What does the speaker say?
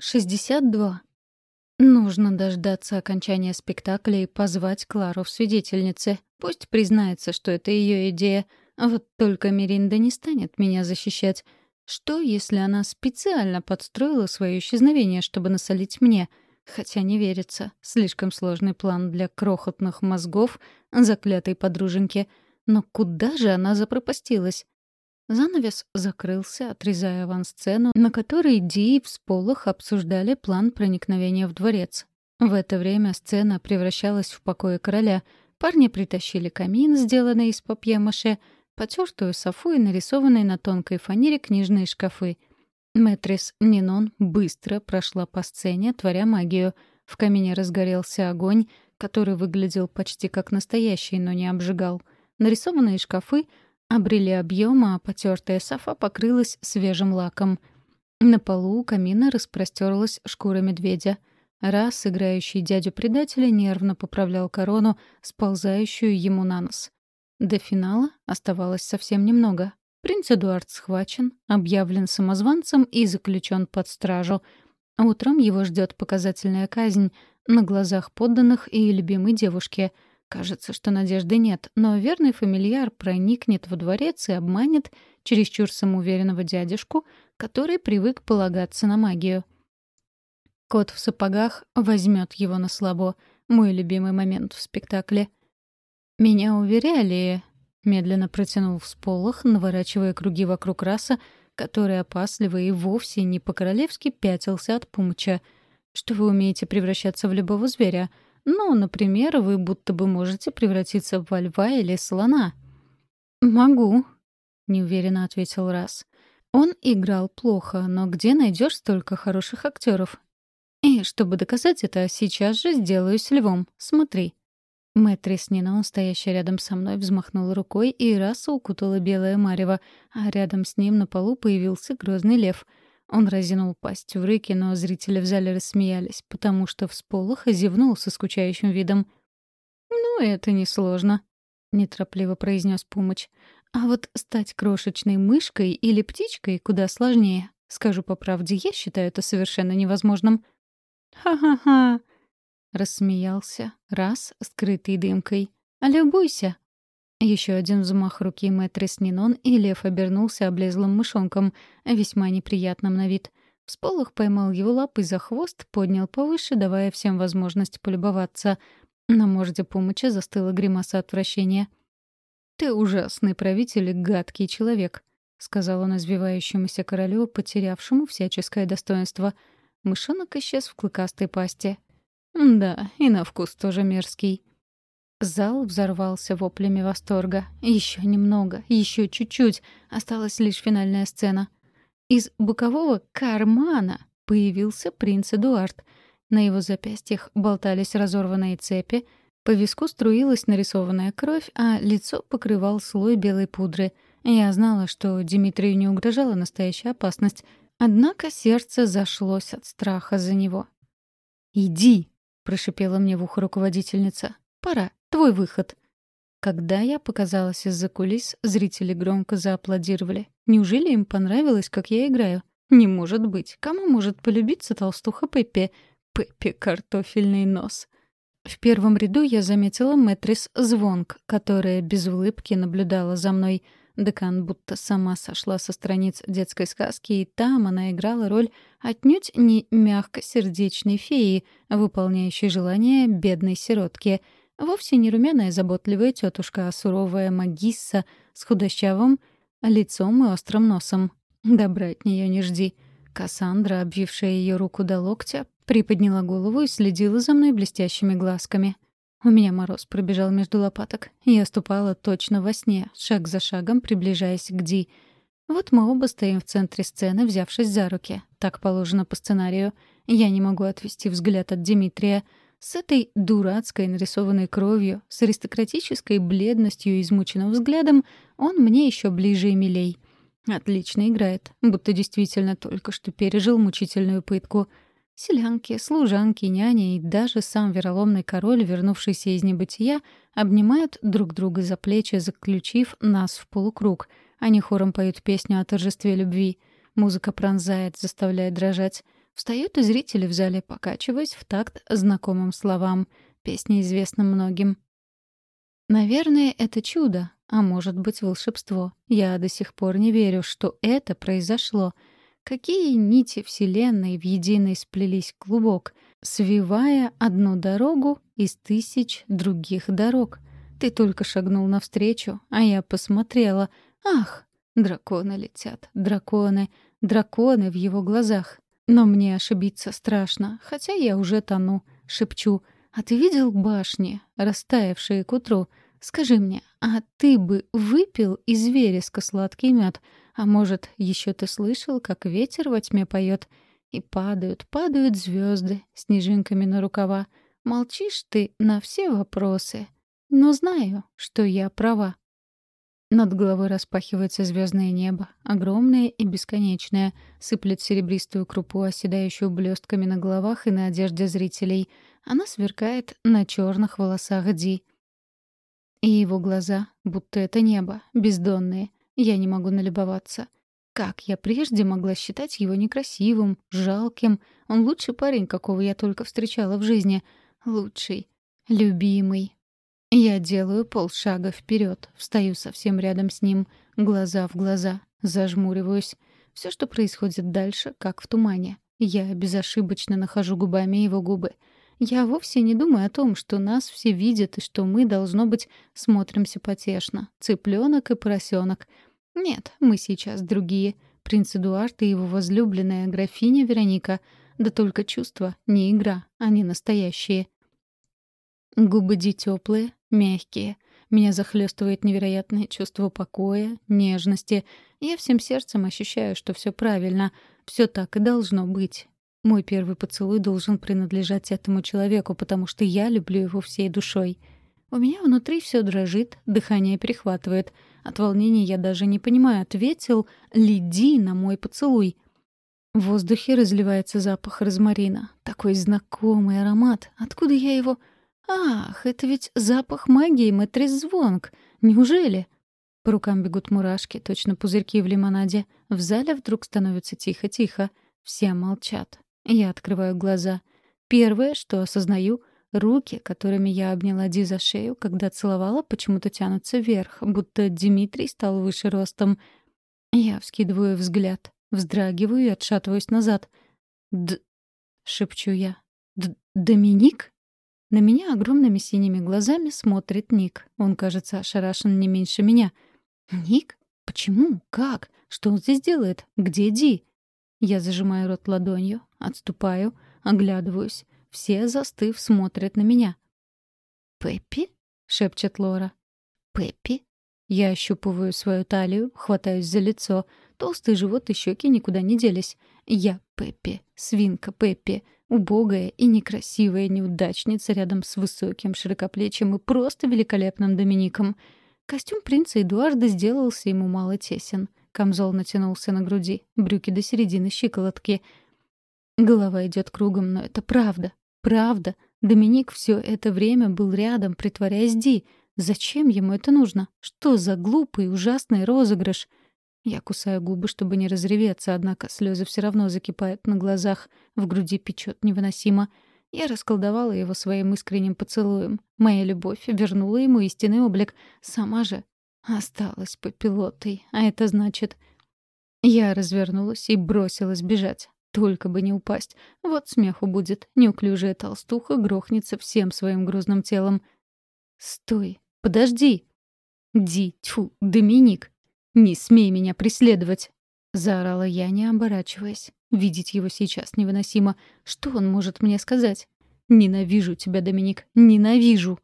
62. Нужно дождаться окончания спектакля и позвать Клару в свидетельницы. Пусть признается, что это ее идея. Вот только Миринда не станет меня защищать. Что, если она специально подстроила свое исчезновение, чтобы насолить мне? Хотя не верится. Слишком сложный план для крохотных мозгов заклятой подруженьки. Но куда же она запропастилась? Занавес закрылся, отрезая авансцену, на которой Ди и Всполох обсуждали план проникновения в дворец. В это время сцена превращалась в покое короля. Парни притащили камин, сделанный из папье-маше, потертую софу и нарисованные на тонкой фанере книжные шкафы. Мэтрис Нинон быстро прошла по сцене, творя магию. В камине разгорелся огонь, который выглядел почти как настоящий, но не обжигал. Нарисованные шкафы — обрели объем, а потертая софа покрылась свежим лаком. На полу у камина распростерлась шкура медведя. Раз играющий дядю-предателя нервно поправлял корону, сползающую ему на нос. До финала оставалось совсем немного. Принц Эдуард схвачен, объявлен самозванцем и заключен под стражу. Утром его ждет показательная казнь на глазах подданных и любимой девушки — Кажется, что надежды нет, но верный фамильяр проникнет во дворец и обманет чересчур самоуверенного дядюшку, который привык полагаться на магию. Кот в сапогах возьмет его на слабо. Мой любимый момент в спектакле. «Меня уверяли...» — медленно протянул всполох, наворачивая круги вокруг раса, который опасливо и вовсе не по-королевски пятился от Пумча. «Что вы умеете превращаться в любого зверя?» Ну, например, вы будто бы можете превратиться в льва или слона. «Могу», — неуверенно ответил Раз. Он играл плохо, но где найдешь столько хороших актеров? И чтобы доказать это, сейчас же сделаюсь львом. Смотри. Мэтрис Нинон, стоящая рядом со мной, взмахнул рукой, и раса укутала белое марево, а рядом с ним на полу появился грозный лев — он разинул пасть в рыке, но зрители в зале рассмеялись, потому что всполох и зевнул со скучающим видом. «Ну, это несложно», — неторопливо произнес Пумыч. «А вот стать крошечной мышкой или птичкой куда сложнее. Скажу по правде, я считаю это совершенно невозможным». «Ха-ха-ха!» — рассмеялся, раз, скрытый дымкой. «Любуйся!» Еще один взмах руки Мэтрис Нинон, и лев обернулся облезлым мышонком, весьма неприятным на вид. Всполох поймал его лапой за хвост, поднял повыше, давая всем возможность полюбоваться. На морде Пумыча застыла гримаса отвращения. «Ты ужасный правитель и гадкий человек», — сказал он извивающемуся королю, потерявшему всяческое достоинство. Мышонок исчез в клыкастой пасти. «Да, и на вкус тоже мерзкий». Зал взорвался воплями восторга. Еще немного, еще чуть-чуть. Осталась лишь финальная сцена. Из бокового кармана появился принц Эдуард. На его запястьях болтались разорванные цепи, по виску струилась нарисованная кровь, а лицо покрывал слой белой пудры. Я знала, что Дмитрию не угрожала настоящая опасность, однако сердце зашлось от страха за него. «Иди!» — прошипела мне в ухо руководительница. «Пора». Твой выход». Когда я показалась из-за кулис, зрители громко зааплодировали. Неужели им понравилось, как я играю? Не может быть. Кому может полюбиться толстуха Пеппи? Пеппи — картофельный нос. В первом ряду я заметила Мэтрис Звонк, которая без улыбки наблюдала за мной. Декан будто сама сошла со страниц детской сказки, и там она играла роль отнюдь не мягкосердечной феи, выполняющей желания бедной сиротки — Вовсе не румяная заботливая тетушка, а суровая магисса с худощавым лицом и острым носом. Добра от нее не жди. Кассандра, обвившая ее руку до локтя, приподняла голову и следила за мной блестящими глазками. У меня мороз пробежал между лопаток. Я ступала точно во сне, шаг за шагом приближаясь к Ди. Вот мы оба стоим в центре сцены, взявшись за руки. Так положено по сценарию. Я не могу отвести взгляд от Дмитрия — с этой дурацкой нарисованной кровью, с аристократической бледностью и измученным взглядом он мне еще ближе и милей. Отлично играет, будто действительно только что пережил мучительную пытку. Селянки, служанки, няни и даже сам вероломный король, вернувшийся из небытия, обнимают друг друга за плечи, заключив нас в полукруг. Они хором поют песню о торжестве любви. Музыка пронзает, заставляет дрожать. Встают и зрители в зале, покачиваясь в такт знакомым словам. Песня известна многим. Наверное, это чудо, а может быть волшебство. Я до сих пор не верю, что это произошло. Какие нити Вселенной в единой сплелись клубок, свивая одну дорогу из тысяч других дорог. Ты только шагнул навстречу, а я посмотрела. Ах, драконы летят, драконы, драконы в его глазах. Но мне ошибиться страшно, хотя я уже тону, шепчу. «А ты видел башни, растаявшие к утру?» Скажи мне, а ты бы выпил из вереска сладкий мед? А может, еще ты слышал, как ветер во тьме поет? И падают, падают звезды снежинками на рукава. Молчишь ты на все вопросы, но знаю, что я права. Над головой распахивается звездное небо, огромное и бесконечное, сыплет серебристую крупу, оседающую блестками на головах и на одежде зрителей. Она сверкает на черных волосах Ди. И его глаза, будто это небо, бездонные. Я не могу налюбоваться. Как я прежде могла считать его некрасивым, жалким? Он лучший парень, какого я только встречала в жизни. Лучший. Любимый. Я делаю полшага вперед, встаю совсем рядом с ним, глаза в глаза, зажмуриваюсь. Все, что происходит дальше, как в тумане. Я безошибочно нахожу губами его губы — я вовсе не думаю о том, что нас все видят и что мы, должно быть, смотримся потешно. Цыпленок и поросенок. Нет, мы сейчас другие. Принц Эдуард и его возлюбленная графиня Вероника. Да только чувства, не игра, они настоящие. Губы Ди теплые, мягкие. Меня захлестывает невероятное чувство покоя, нежности. Я всем сердцем ощущаю, что все правильно, все так и должно быть. Мой первый поцелуй должен принадлежать этому человеку, потому что я люблю его всей душой. У меня внутри все дрожит, дыхание перехватывает. От волнения я даже не понимаю, ответил ли Ди на мой поцелуй. В воздухе разливается запах розмарина. Такой знакомый аромат. Откуда я его... Ах, это ведь запах магии Мэтрис Звонг. Неужели? По рукам бегут мурашки, точно пузырьки в лимонаде. В зале вдруг становится тихо-тихо. Все молчат. Я открываю глаза. Первое, что осознаю — руки, которыми я обняла Ди за шею, когда целовала, почему-то тянутся вверх, будто Дмитрий стал выше ростом. Я вскидываю взгляд, вздрагиваю и отшатываюсь назад. «Д...» — шепчу я. Д «Доминик?» На меня огромными синими глазами смотрит Ник. Он, кажется, ошарашен не меньше меня. «Ник? Почему? Как? Что он здесь делает? Где Ди?» Я зажимаю рот ладонью, отступаю, оглядываюсь. Все, застыв, смотрят на меня. «Пеппи?» — шепчет Лора. «Пеппи?» Я ощупываю свою талию, хватаюсь за лицо. Толстый живот и щеки никуда не делись. Я Пеппи, свинка Пеппи, убогая и некрасивая неудачница рядом с высоким, широкоплечим и просто великолепным Домиником. Костюм принца Эдуарда сделался ему мало тесен. Камзол натянулся на груди, брюки до середины щиколотки. Голова идет кругом, но это правда. Правда. Доминик все это время был рядом, притворяясь Ди. Зачем ему это нужно? Что за глупый, ужасный розыгрыш? Я кусаю губы, чтобы не разреветься, однако слезы все равно закипают на глазах, в груди печет невыносимо. Я расколдовала его своим искренним поцелуем. Моя любовь вернула ему истинный облик. Сама же Осталась попилотой, а это значит... Я развернулась и бросилась бежать. Только бы не упасть. Вот смеху будет. Неуклюжая толстуха грохнется всем своим грузным телом. «Стой! Подожди!» «Ди, тьфу, Доминик! Не смей меня преследовать!» Заорала я, не оборачиваясь. Видеть его сейчас невыносимо. Что он может мне сказать? «Ненавижу тебя, Доминик! Ненавижу!»